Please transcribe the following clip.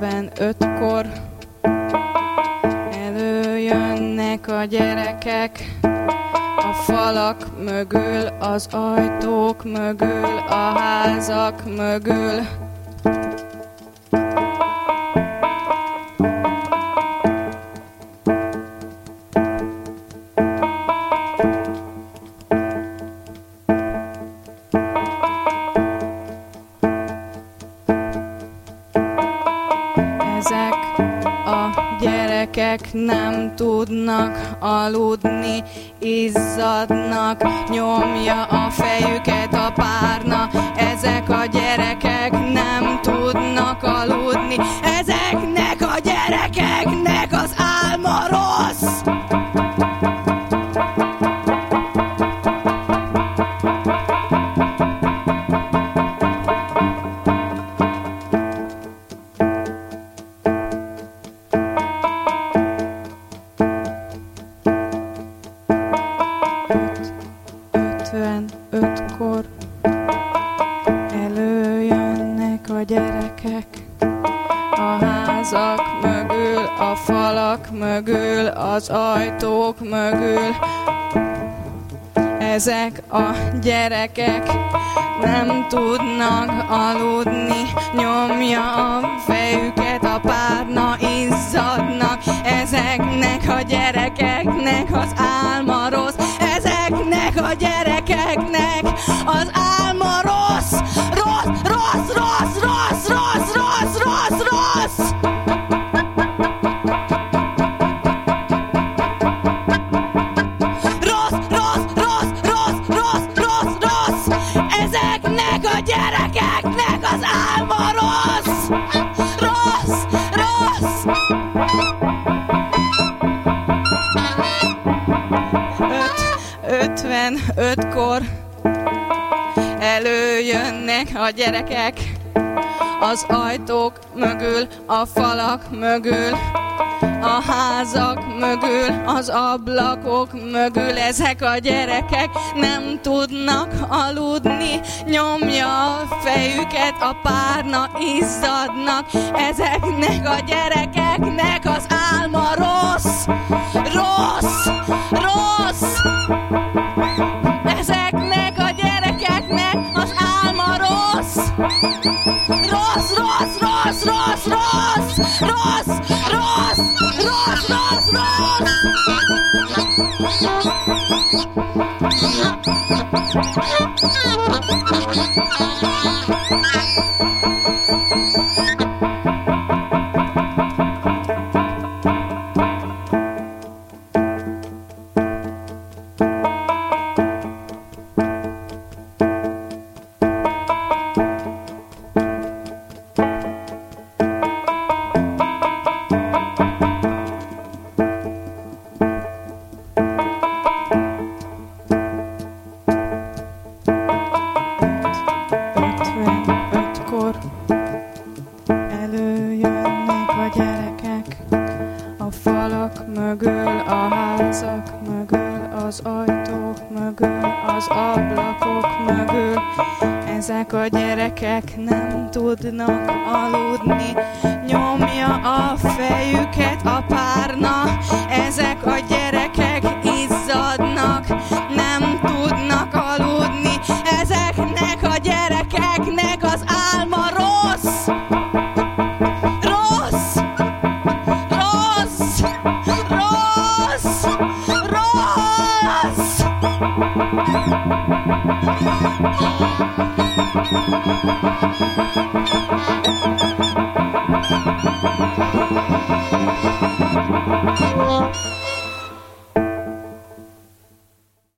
délben ötkor előjönnek a gyerekek, a falak mögül, az ajtók mögül, a házak mögül. Gyerekek nem tudnak aludni, izzadnak, nyomja a fejüket a párna. Ezek a gyerekek az ajtók mögül. Ezek a gyerekek nem tudnak aludni, nyomja a fejüket a párna, izzadnak. Ezeknek a gyerekeknek az álma rossz, ezeknek a gyerekeknek az álma rossz, rossz, rossz, rossz, rossz, rossz, rossz, rossz, rossz. ötkor előjönnek a gyerekek. Az ajtók mögül, a falak mögül, a házak mögül, az ablakok mögül ezek a gyerekek nem tudnak aludni, nyomja a fejüket a párna, izzadnak, ezeknek a gyerekeknek az álma rossz, rossz, rossz. Ross! Ross! Ross! Ross! Ross! Mögül a házak mögül az ajtók mögül az ablakok mögül. Ezek a gyerekek nem tudnak aludni, nyomja a fejüket a pár.